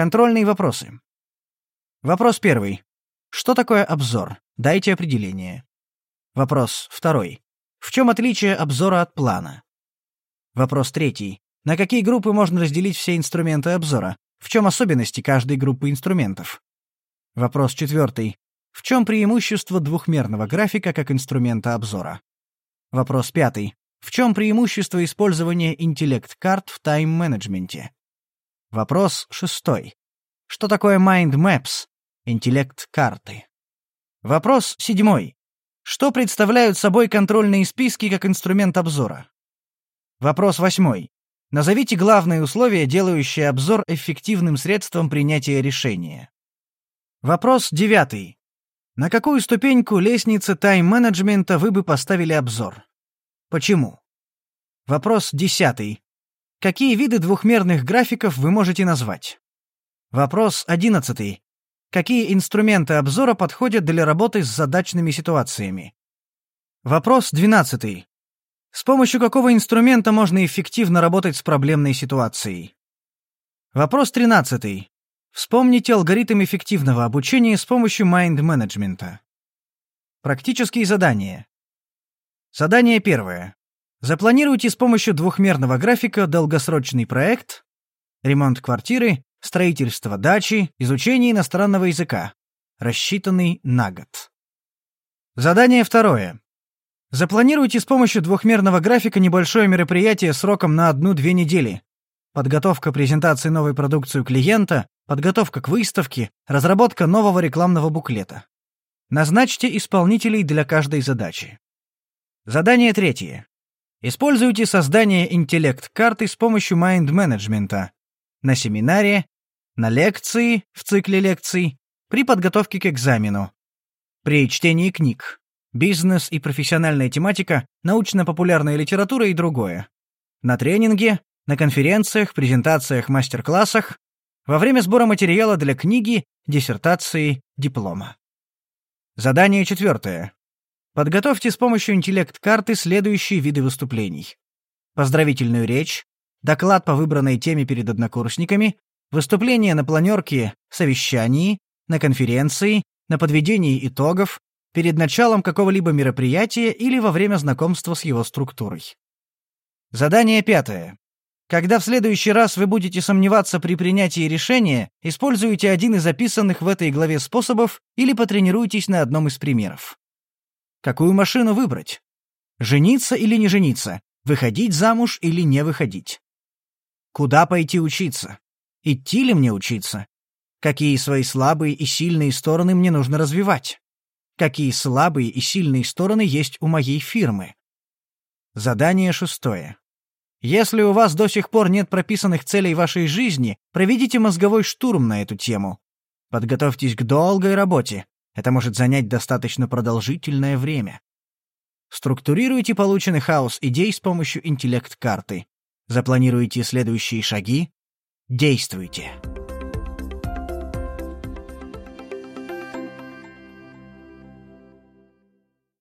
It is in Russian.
Контрольные вопросы. Вопрос первый. Что такое обзор? Дайте определение. Вопрос второй. В чем отличие обзора от плана? Вопрос третий. На какие группы можно разделить все инструменты обзора? В чем особенности каждой группы инструментов? Вопрос четвертый. В чем преимущество двухмерного графика как инструмента обзора? Вопрос пятый. В чем преимущество использования интеллект-карт в тайм-менеджменте? Вопрос шестой. Что такое Mind Maps? Интеллект-карты. Вопрос седьмой. Что представляют собой контрольные списки как инструмент обзора? Вопрос восьмой. Назовите главные условия, делающие обзор эффективным средством принятия решения. Вопрос девятый. На какую ступеньку лестницы тайм-менеджмента вы бы поставили обзор? Почему? Вопрос десятый. Какие виды двухмерных графиков вы можете назвать? Вопрос одиннадцатый. Какие инструменты обзора подходят для работы с задачными ситуациями? Вопрос двенадцатый. С помощью какого инструмента можно эффективно работать с проблемной ситуацией? Вопрос тринадцатый. Вспомните алгоритм эффективного обучения с помощью майнд-менеджмента. Практические задания. Задание первое. Запланируйте с помощью двухмерного графика долгосрочный проект, ремонт квартиры, строительство дачи, изучение иностранного языка, рассчитанный на год. Задание второе. Запланируйте с помощью двухмерного графика небольшое мероприятие сроком на одну-две недели. Подготовка презентации новой продукции клиента, подготовка к выставке, разработка нового рекламного буклета. Назначьте исполнителей для каждой задачи. Задание третье. Используйте создание интеллект-карты с помощью майнд-менеджмента на семинаре, на лекции, в цикле лекций, при подготовке к экзамену, при чтении книг, бизнес и профессиональная тематика, научно-популярная литература и другое, на тренинге, на конференциях, презентациях, мастер-классах, во время сбора материала для книги, диссертации, диплома. Задание четвертое. Подготовьте с помощью интеллект-карты следующие виды выступлений. Поздравительную речь, доклад по выбранной теме перед однокурсниками, выступление на планерке, совещании, на конференции, на подведении итогов, перед началом какого-либо мероприятия или во время знакомства с его структурой. Задание пятое. Когда в следующий раз вы будете сомневаться при принятии решения, используйте один из записанных в этой главе способов или потренируйтесь на одном из примеров. Какую машину выбрать? Жениться или не жениться? Выходить замуж или не выходить? Куда пойти учиться? Идти ли мне учиться? Какие свои слабые и сильные стороны мне нужно развивать? Какие слабые и сильные стороны есть у моей фирмы? Задание шестое. Если у вас до сих пор нет прописанных целей вашей жизни, проведите мозговой штурм на эту тему. Подготовьтесь к долгой работе, это может занять достаточно продолжительное время. Структурируйте полученный хаос идей с помощью интеллект-карты. Запланируйте следующие шаги. Действуйте.